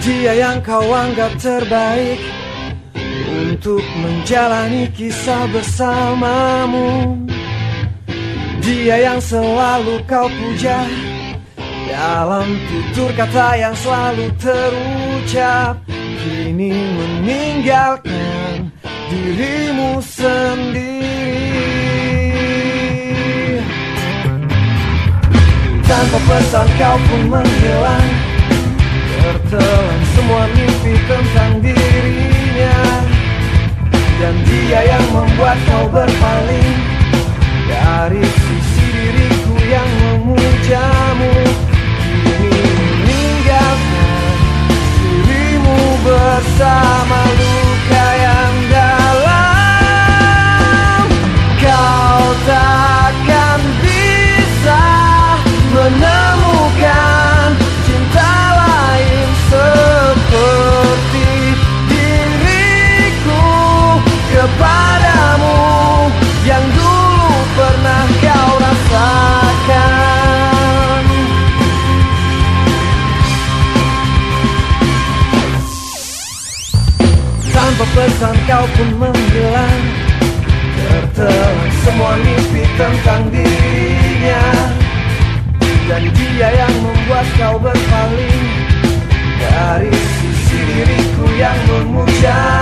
Dia yang kau anggap terbaik Untuk menjalani kisah bersamamu. Dia yang selalu kau puja Dalam tutur kata yang selalu terucap. Kini meninggalkan dirimu sendiri. Tanpa pesan kau pun menghilang Tertelan semua mimpi tentang dirinya. Dan dia yang membuat kau berpaling. Dari sisi diriku yang memujamu Tanpa pesan kau pun menghilang Tertelan semua mimpi tentang dirinya. Dan dia yang membuat kau berpaling. Dari sisi diriku yang memuja.